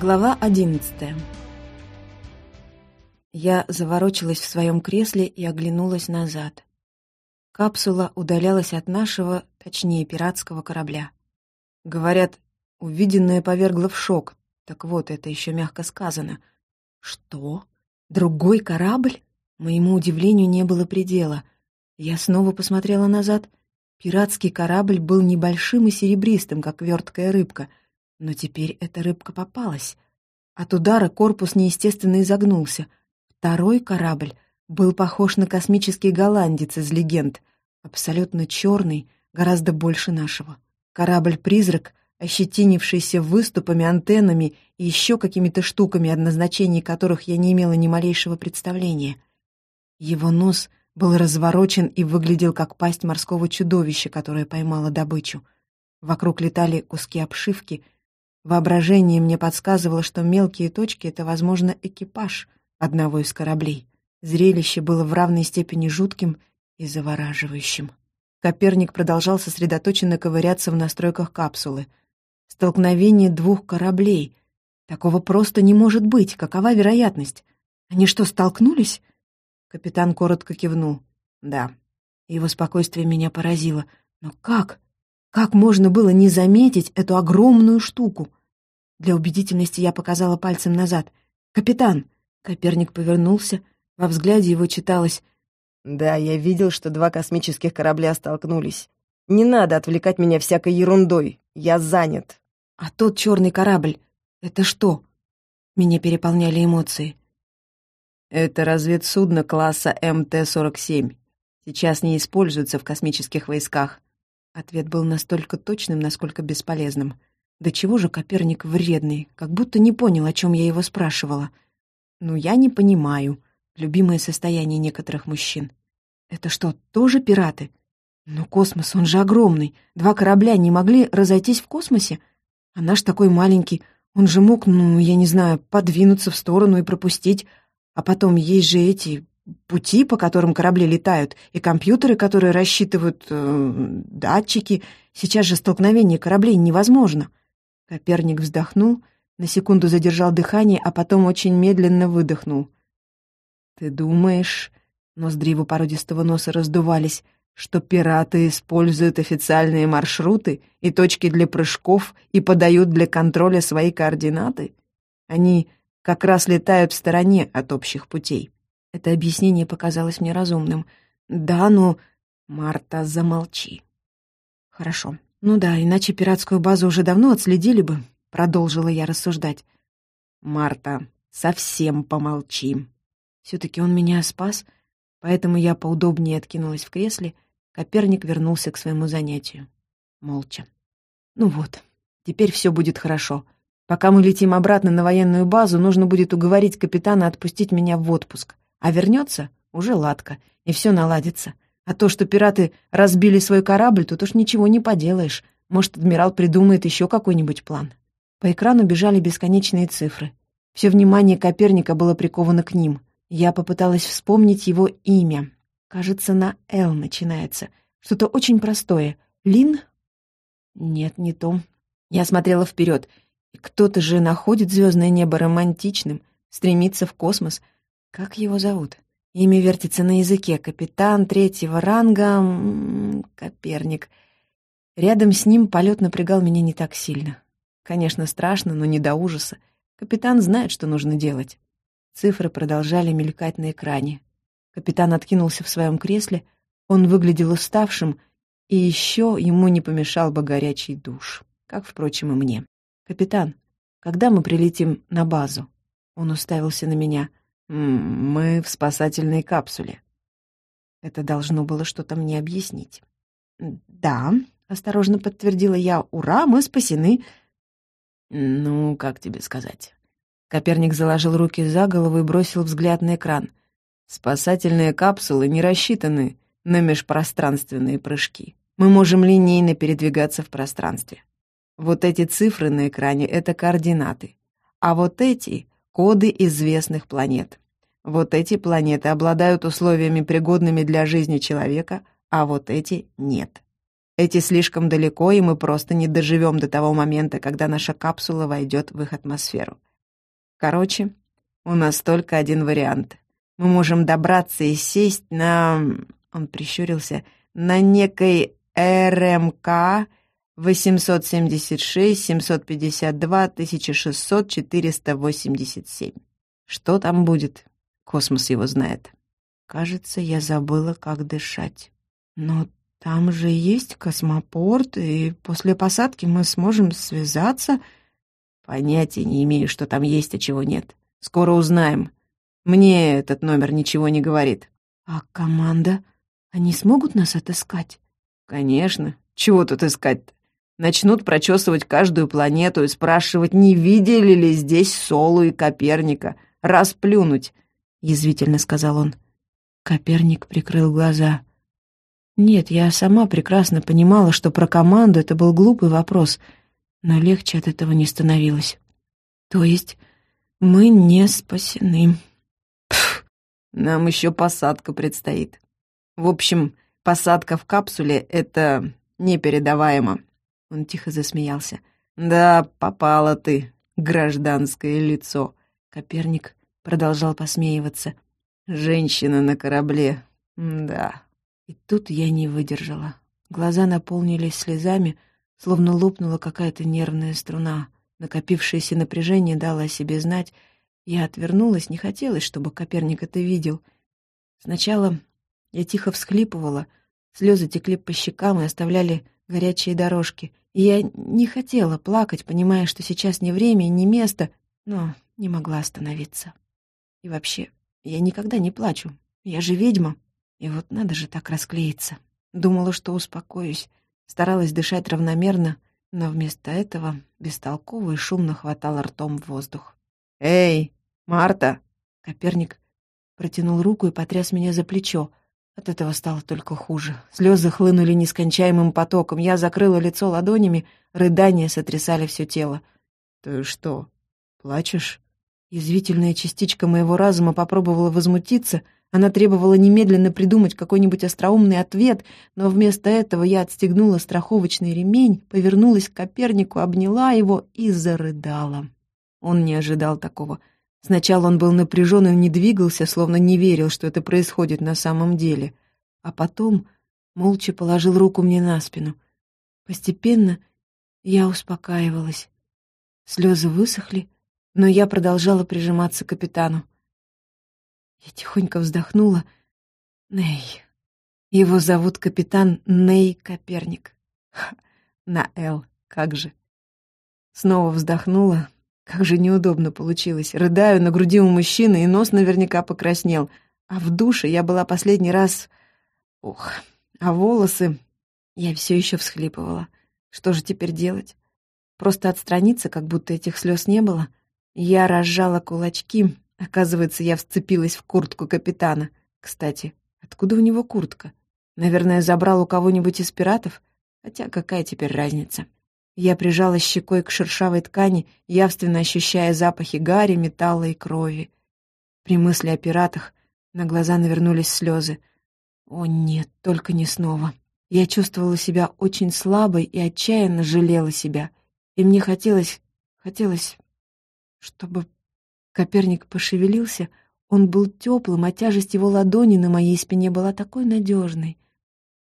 Глава одиннадцатая. Я заворочилась в своем кресле и оглянулась назад. Капсула удалялась от нашего, точнее, пиратского корабля. Говорят, увиденное повергло в шок. Так вот, это еще мягко сказано. Что? Другой корабль? Моему удивлению не было предела. Я снова посмотрела назад. Пиратский корабль был небольшим и серебристым, как верткая рыбка. Но теперь эта рыбка попалась. От удара корпус неестественно изогнулся — Второй корабль был похож на космический голландец из легенд, абсолютно черный, гораздо больше нашего. Корабль-призрак, ощетинившийся выступами, антеннами и еще какими-то штуками, о назначении которых я не имела ни малейшего представления. Его нос был разворочен и выглядел как пасть морского чудовища, которое поймало добычу. Вокруг летали куски обшивки. Воображение мне подсказывало, что мелкие точки — это, возможно, экипаж — одного из кораблей. Зрелище было в равной степени жутким и завораживающим. Коперник продолжал сосредоточенно ковыряться в настройках капсулы. Столкновение двух кораблей. Такого просто не может быть. Какова вероятность? Они что, столкнулись? Капитан коротко кивнул. Да. Его спокойствие меня поразило. Но как? Как можно было не заметить эту огромную штуку? Для убедительности я показала пальцем назад. «Капитан, Коперник повернулся, во взгляде его читалось «Да, я видел, что два космических корабля столкнулись. Не надо отвлекать меня всякой ерундой, я занят». «А тот черный корабль, это что?» Меня переполняли эмоции. «Это разведсудно класса МТ-47. Сейчас не используется в космических войсках». Ответ был настолько точным, насколько бесполезным. Да чего же Коперник вредный, как будто не понял, о чем я его спрашивала. «Ну, я не понимаю», — любимое состояние некоторых мужчин. «Это что, тоже пираты? Но космос, он же огромный. Два корабля не могли разойтись в космосе? А наш такой маленький, он же мог, ну, я не знаю, подвинуться в сторону и пропустить. А потом есть же эти пути, по которым корабли летают, и компьютеры, которые рассчитывают э, датчики. Сейчас же столкновение кораблей невозможно». Коперник вздохнул на секунду задержал дыхание, а потом очень медленно выдохнул. «Ты думаешь...» — ноздри его породистого носа раздувались, что пираты используют официальные маршруты и точки для прыжков и подают для контроля свои координаты? Они как раз летают в стороне от общих путей. Это объяснение показалось мне разумным. «Да, но...» «Марта, замолчи». «Хорошо. Ну да, иначе пиратскую базу уже давно отследили бы. — продолжила я рассуждать. «Марта, совсем помолчи. Все-таки он меня спас, поэтому я поудобнее откинулась в кресле, Коперник вернулся к своему занятию. Молча. «Ну вот, теперь все будет хорошо. Пока мы летим обратно на военную базу, нужно будет уговорить капитана отпустить меня в отпуск. А вернется уже ладко, и все наладится. А то, что пираты разбили свой корабль, тут уж ничего не поделаешь. Может, адмирал придумает еще какой-нибудь план. По экрану бежали бесконечные цифры. Все внимание Коперника было приковано к ним. Я попыталась вспомнить его имя. Кажется, на «Л» начинается. Что-то очень простое. Лин? Нет, не то. Я смотрела вперед. Кто-то же находит звездное небо романтичным, стремится в космос. Как его зовут? Имя вертится на языке. Капитан третьего ранга... Коперник. Рядом с ним полет напрягал меня не так сильно. Конечно, страшно, но не до ужаса. Капитан знает, что нужно делать. Цифры продолжали мелькать на экране. Капитан откинулся в своем кресле, он выглядел уставшим, и еще ему не помешал бы горячий душ, как, впрочем, и мне. «Капитан, когда мы прилетим на базу?» Он уставился на меня. «Мы в спасательной капсуле». Это должно было что-то мне объяснить. «Да», — осторожно подтвердила я, — «ура, мы спасены. «Ну, как тебе сказать?» Коперник заложил руки за голову и бросил взгляд на экран. «Спасательные капсулы не рассчитаны на межпространственные прыжки. Мы можем линейно передвигаться в пространстве. Вот эти цифры на экране — это координаты. А вот эти — коды известных планет. Вот эти планеты обладают условиями, пригодными для жизни человека, а вот эти — нет. Эти слишком далеко, и мы просто не доживем до того момента, когда наша капсула войдет в их атмосферу. Короче, у нас только один вариант. Мы можем добраться и сесть на... Он прищурился. На некой РМК 876, 752, 1600, 487. Что там будет? Космос его знает. Кажется, я забыла, как дышать. Но там же есть космопорт, и после посадки мы сможем связаться. Понятия не имею, что там есть, а чего нет. Скоро узнаем. Мне этот номер ничего не говорит. А команда? Они смогут нас отыскать? Конечно. Чего тут искать-то? Начнут прочесывать каждую планету и спрашивать, не видели ли здесь Солу и Коперника. Расплюнуть, — язвительно сказал он. Коперник прикрыл глаза. Нет, я сама прекрасно понимала, что про команду это был глупый вопрос, но легче от этого не становилось. То есть мы не спасены. Пф, нам еще посадка предстоит. В общем, посадка в капсуле — это непередаваемо. Он тихо засмеялся. «Да, попала ты, гражданское лицо!» Коперник продолжал посмеиваться. «Женщина на корабле, да». И тут я не выдержала. Глаза наполнились слезами, словно лопнула какая-то нервная струна. Накопившееся напряжение дало о себе знать. Я отвернулась, не хотелось, чтобы Коперник это видел. Сначала я тихо всхлипывала, слезы текли по щекам и оставляли горячие дорожки. И я не хотела плакать, понимая, что сейчас не время и не место, но не могла остановиться. И вообще, я никогда не плачу. Я же ведьма. И вот надо же так расклеиться. Думала, что успокоюсь. Старалась дышать равномерно, но вместо этого бестолково и шумно хватала ртом в воздух. «Эй, Марта!» Коперник протянул руку и потряс меня за плечо. От этого стало только хуже. Слезы хлынули нескончаемым потоком. Я закрыла лицо ладонями, рыдания сотрясали все тело. «Ты что, плачешь?» Язвительная частичка моего разума попробовала возмутиться. Она требовала немедленно придумать какой-нибудь остроумный ответ, но вместо этого я отстегнула страховочный ремень, повернулась к Копернику, обняла его и зарыдала. Он не ожидал такого. Сначала он был напряжен и не двигался, словно не верил, что это происходит на самом деле. А потом молча положил руку мне на спину. Постепенно я успокаивалась. Слезы высохли, но я продолжала прижиматься к капитану. Я тихонько вздохнула. Ней. Его зовут капитан Ней Коперник. Ха, на «Л», как же. Снова вздохнула, как же неудобно получилось. Рыдаю на груди у мужчины, и нос наверняка покраснел. А в душе я была последний раз... Ох, а волосы... Я все еще всхлипывала. Что же теперь делать? Просто отстраниться, как будто этих слез не было? Я разжала кулачки. Оказывается, я вцепилась в куртку капитана. Кстати, откуда у него куртка? Наверное, забрал у кого-нибудь из пиратов? Хотя какая теперь разница? Я прижала щекой к шершавой ткани, явственно ощущая запахи гари, металла и крови. При мысли о пиратах на глаза навернулись слезы. О нет, только не снова. Я чувствовала себя очень слабой и отчаянно жалела себя. И мне хотелось... хотелось... чтобы... Коперник пошевелился, он был теплым, а тяжесть его ладони на моей спине была такой надежной.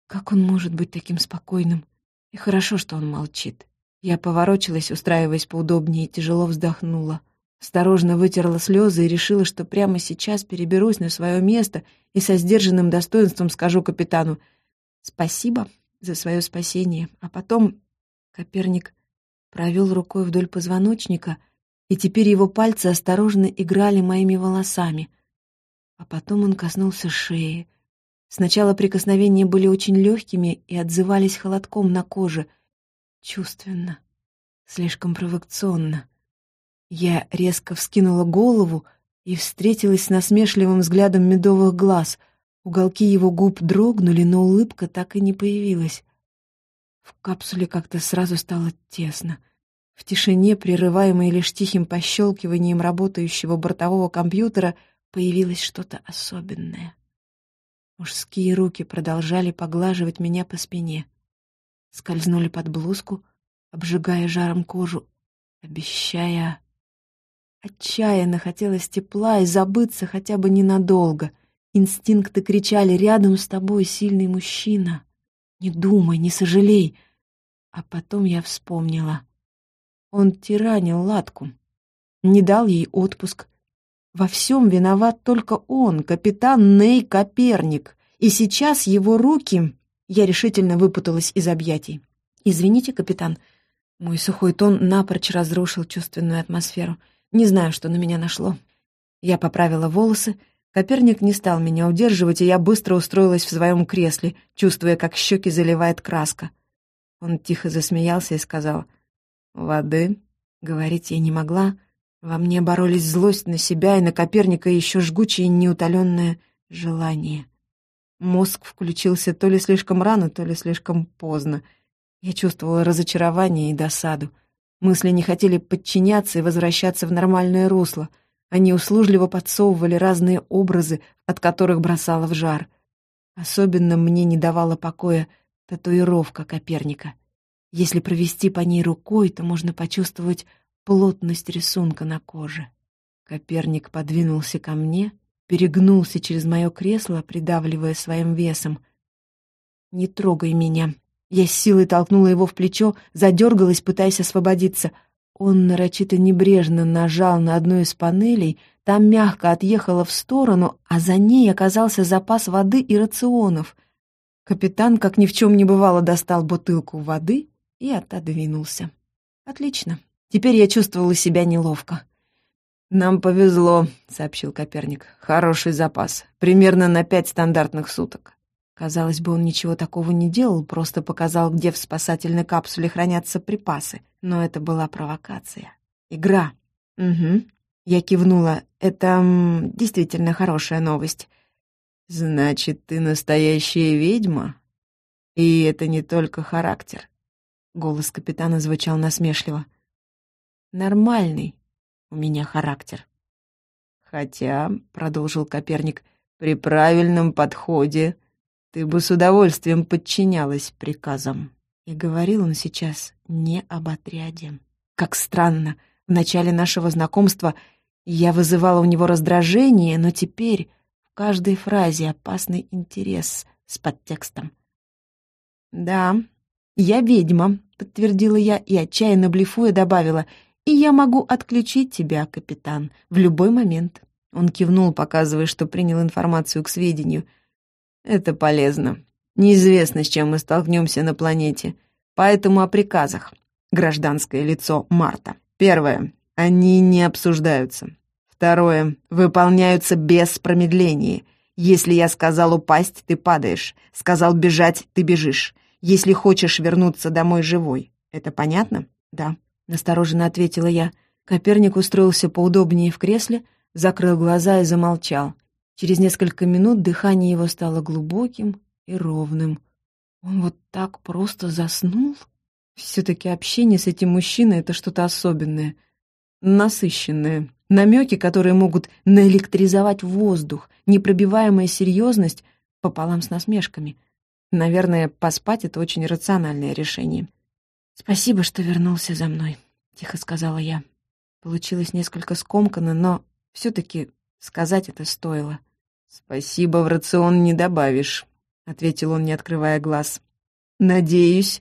Как он может быть таким спокойным? И хорошо, что он молчит. Я поворочилась, устраиваясь поудобнее, тяжело вздохнула. Осторожно вытерла слезы и решила, что прямо сейчас переберусь на свое место и со сдержанным достоинством скажу капитану «Спасибо за свое спасение». А потом Коперник провел рукой вдоль позвоночника, и теперь его пальцы осторожно играли моими волосами. А потом он коснулся шеи. Сначала прикосновения были очень легкими и отзывались холодком на коже — чувственно, слишком провокационно. Я резко вскинула голову и встретилась с насмешливым взглядом медовых глаз. Уголки его губ дрогнули, но улыбка так и не появилась. В капсуле как-то сразу стало тесно. В тишине, прерываемой лишь тихим пощелкиванием работающего бортового компьютера, появилось что-то особенное. Мужские руки продолжали поглаживать меня по спине — скользнули под блузку, обжигая жаром кожу, обещая Отчаянно хотелось тепла и забыться хотя бы ненадолго. Инстинкты кричали «Рядом с тобой сильный мужчина! Не думай, не сожалей!» А потом я вспомнила. Он тиранил Латку, не дал ей отпуск. Во всем виноват только он, капитан Ней Коперник. И сейчас его руки... Я решительно выпуталась из объятий. «Извините, капитан». Мой сухой тон напрочь разрушил чувственную атмосферу. Не знаю, что на меня нашло. Я поправила волосы. Коперник не стал меня удерживать, и я быстро устроилась в своем кресле, чувствуя, как щеки заливает краска. Он тихо засмеялся и сказал «Воды?» Говорить я не могла. Во мне боролись злость на себя и на Коперника и еще жгучее неутоленное желание. Мозг включился то ли слишком рано, то ли слишком поздно. Я чувствовала разочарование и досаду. Мысли не хотели подчиняться и возвращаться в нормальное русло. Они услужливо подсовывали разные образы, от которых бросало в жар. Особенно мне не давала покоя татуировка Коперника. Если провести по ней рукой, то можно почувствовать плотность рисунка на коже. Коперник подвинулся ко мне, перегнулся через мое кресло, придавливая своим весом. «Не трогай меня!» Я с силой толкнула его в плечо, задергалась, пытаясь освободиться. Он нарочито небрежно нажал на одну из панелей, там мягко отъехала в сторону, а за ней оказался запас воды и рационов. Капитан, как ни в чем не бывало, достал бутылку воды и отодвинулся. «Отлично. Теперь я чувствовала себя неловко. «Нам повезло», — сообщил Коперник. «Хороший запас. Примерно на пять стандартных суток». Казалось бы, он ничего такого не делал, просто показал, где в спасательной капсуле хранятся припасы. Но это была провокация. Игра. Угу. Я кивнула. Это м, действительно хорошая новость. «Значит, ты настоящая ведьма? И это не только характер». Голос капитана звучал насмешливо. «Нормальный у меня характер». «Хотя», — продолжил Коперник, — «при правильном подходе ты бы с удовольствием подчинялась приказам». И говорил он сейчас не об отряде. Как странно, в начале нашего знакомства я вызывала у него раздражение, но теперь в каждой фразе опасный интерес с подтекстом. «Да, я ведьма», — подтвердила я и, отчаянно блефуя, добавила, «и я могу отключить тебя, капитан, в любой момент». Он кивнул, показывая, что принял информацию к сведению. «Это полезно. Неизвестно, с чем мы столкнемся на планете. Поэтому о приказах. Гражданское лицо Марта. Первое. Они не обсуждаются. Второе. Выполняются без промедления. Если я сказал упасть, ты падаешь. Сказал бежать, ты бежишь если хочешь вернуться домой живой. Это понятно? Да, настороженно ответила я. Коперник устроился поудобнее в кресле, закрыл глаза и замолчал. Через несколько минут дыхание его стало глубоким и ровным. Он вот так просто заснул? Все-таки общение с этим мужчиной — это что-то особенное, насыщенное. Намеки, которые могут наэлектризовать воздух, непробиваемая серьезность пополам с насмешками — Наверное, поспать — это очень рациональное решение. «Спасибо, что вернулся за мной», — тихо сказала я. Получилось несколько скомканно, но все-таки сказать это стоило. «Спасибо, в рацион не добавишь», — ответил он, не открывая глаз. «Надеюсь,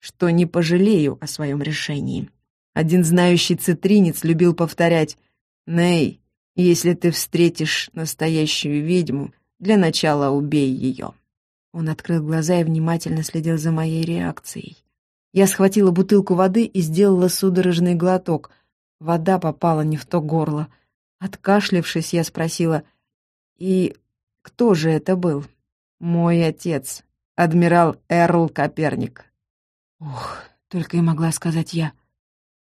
что не пожалею о своем решении». Один знающий цитринец любил повторять «Ней, если ты встретишь настоящую ведьму, для начала убей ее». Он открыл глаза и внимательно следил за моей реакцией. Я схватила бутылку воды и сделала судорожный глоток. Вода попала не в то горло. Откашлившись, я спросила, «И кто же это был?» «Мой отец, адмирал Эрл Коперник». Ух, только и могла сказать я.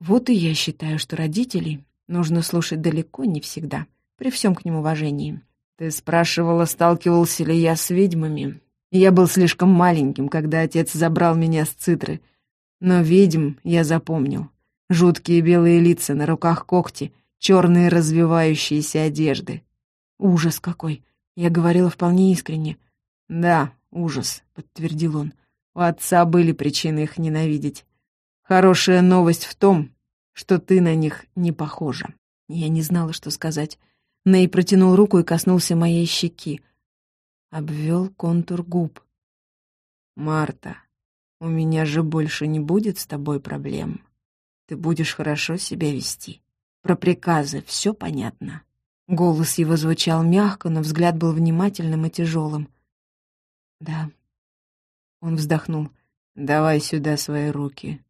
Вот и я считаю, что родителей нужно слушать далеко не всегда, при всем к ним уважении. Ты спрашивала, сталкивался ли я с ведьмами. Я был слишком маленьким, когда отец забрал меня с цитры. Но ведьм я запомнил. Жуткие белые лица, на руках когти, черные развивающиеся одежды. Ужас какой! Я говорила вполне искренне. «Да, ужас», — подтвердил он. «У отца были причины их ненавидеть. Хорошая новость в том, что ты на них не похожа». Я не знала, что сказать. Ней протянул руку и коснулся моей щеки. Обвел контур губ. «Марта, у меня же больше не будет с тобой проблем. Ты будешь хорошо себя вести. Про приказы все понятно». Голос его звучал мягко, но взгляд был внимательным и тяжелым. «Да». Он вздохнул. «Давай сюда свои руки».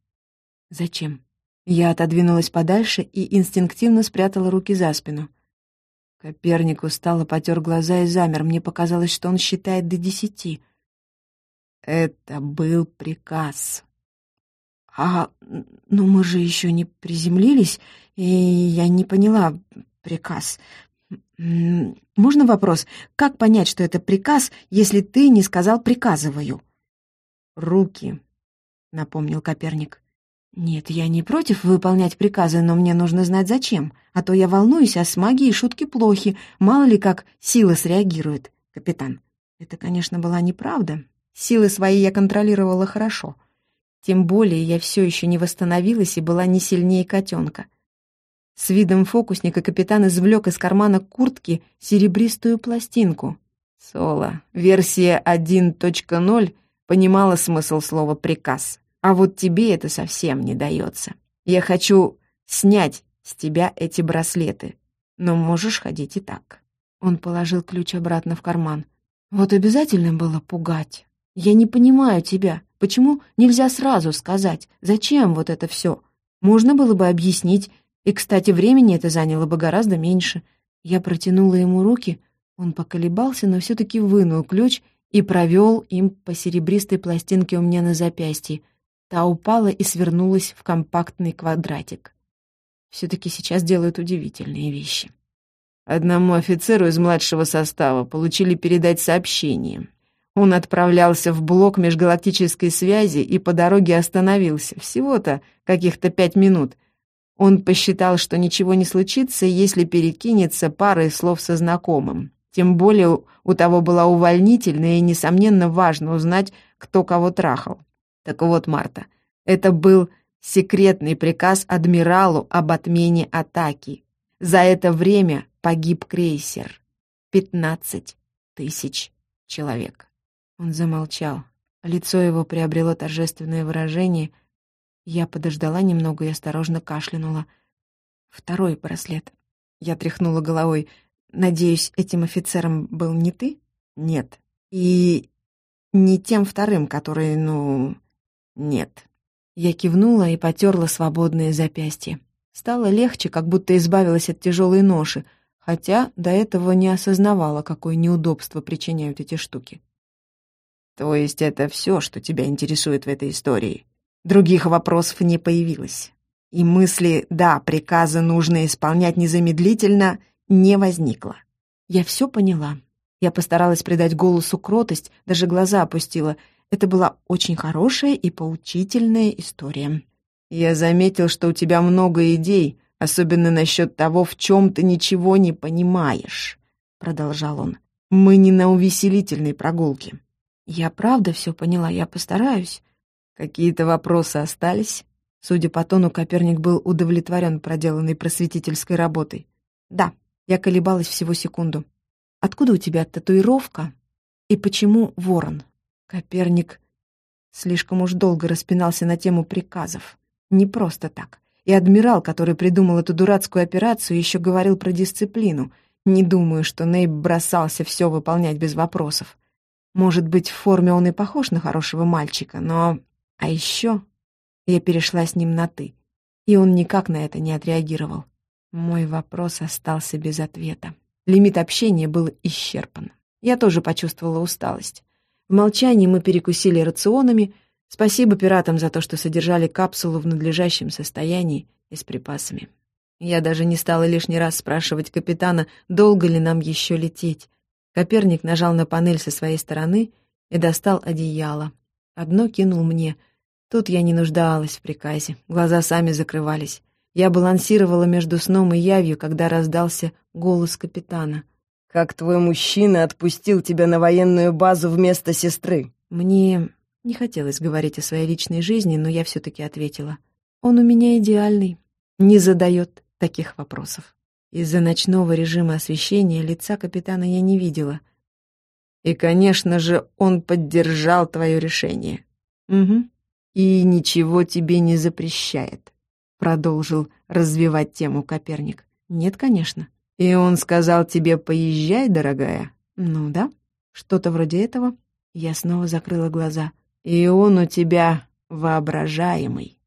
«Зачем?» Я отодвинулась подальше и инстинктивно спрятала руки за спину. Коперник устало потер глаза и замер. Мне показалось, что он считает до десяти. Это был приказ. А, ну мы же еще не приземлились, и я не поняла приказ. Можно вопрос? Как понять, что это приказ, если ты не сказал «приказываю»?» «Руки», — напомнил Коперник. «Нет, я не против выполнять приказы, но мне нужно знать зачем, а то я волнуюсь, а с магией шутки плохи, мало ли как сила среагирует, капитан». Это, конечно, была неправда. Силы свои я контролировала хорошо. Тем более я все еще не восстановилась и была не сильнее котенка. С видом фокусника капитан извлек из кармана куртки серебристую пластинку. Соло, версия 1.0, понимала смысл слова «приказ». А вот тебе это совсем не дается. Я хочу снять с тебя эти браслеты, но можешь ходить и так». Он положил ключ обратно в карман. «Вот обязательно было пугать. Я не понимаю тебя. Почему нельзя сразу сказать? Зачем вот это все? Можно было бы объяснить, и, кстати, времени это заняло бы гораздо меньше. Я протянула ему руки, он поколебался, но все-таки вынул ключ и провел им по серебристой пластинке у меня на запястье. Та упала и свернулась в компактный квадратик. Все-таки сейчас делают удивительные вещи. Одному офицеру из младшего состава получили передать сообщение. Он отправлялся в блок межгалактической связи и по дороге остановился. Всего-то каких-то пять минут. Он посчитал, что ничего не случится, если перекинется парой слов со знакомым. Тем более у того была увольнительная и, несомненно, важно узнать, кто кого трахал. Так вот, Марта, это был секретный приказ адмиралу об отмене атаки. За это время погиб крейсер. Пятнадцать тысяч человек. Он замолчал. Лицо его приобрело торжественное выражение. Я подождала немного и осторожно кашлянула. Второй браслет. Я тряхнула головой. «Надеюсь, этим офицером был не ты?» «Нет. И не тем вторым, который, ну, «Нет». Я кивнула и потерла свободное запястье. Стало легче, как будто избавилась от тяжелой ноши, хотя до этого не осознавала, какое неудобство причиняют эти штуки. «То есть это все, что тебя интересует в этой истории?» Других вопросов не появилось. И мысли «да, приказы нужно исполнять незамедлительно» не возникло. Я все поняла. Я постаралась придать голосу кротость, даже глаза опустила — это была очень хорошая и поучительная история. Я заметил, что у тебя много идей, особенно насчет того, в чем ты ничего не понимаешь, продолжал он. Мы не на увеселительной прогулке. Я правда все поняла, я постараюсь. Какие-то вопросы остались? Судя по тону, Коперник был удовлетворен проделанной просветительской работой. Да, я колебалась всего секунду. Откуда у тебя татуировка? И почему ворон? Коперник слишком уж долго распинался на тему приказов. Не просто так. И адмирал, который придумал эту дурацкую операцию, еще говорил про дисциплину. Не думаю, что Нейб бросался все выполнять без вопросов. Может быть, в форме он и похож на хорошего мальчика, но... А еще я перешла с ним на «ты», и он никак на это не отреагировал. Мой вопрос остался без ответа. Лимит общения был исчерпан. Я тоже почувствовала усталость. В молчании мы перекусили рационами. Спасибо пиратам за то, что содержали капсулу в надлежащем состоянии и с припасами. Я даже не стала лишний раз спрашивать капитана, долго ли нам еще лететь. Коперник нажал на панель со своей стороны и достал одеяло. Одно кинул мне. Тут я не нуждалась в приказе. Глаза сами закрывались. Я балансировала между сном и явью, когда раздался голос капитана. Как твой мужчина отпустил тебя на военную базу вместо сестры?» Мне не хотелось говорить о своей личной жизни, но я все-таки ответила. «Он у меня идеальный, не задает таких вопросов». Из-за ночного режима освещения лица капитана я не видела. И, конечно же, он поддержал твое решение. Угу. И ничего тебе не запрещает, продолжил развивать тему Коперник. Нет, конечно. И он сказал тебе, поезжай, дорогая. Ну да, что-то вроде этого. Я снова закрыла глаза. И он у тебя воображаемый.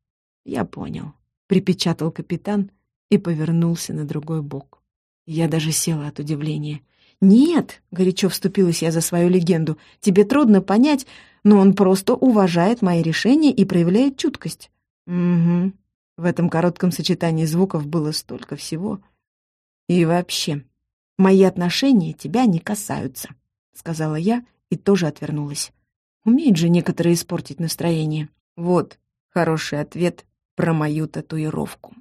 Я понял. Припечатал капитан и повернулся на другой бок. Я даже села от удивления. «Нет!» — горячо вступилась я за свою легенду. «Тебе трудно понять, но он просто уважает мои решения и проявляет чуткость». «Угу». В этом коротком сочетании звуков было столько всего. «И вообще, мои отношения тебя не касаются», — сказала я и тоже отвернулась. Умеют же некоторые испортить настроение. Вот хороший ответ про мою татуировку.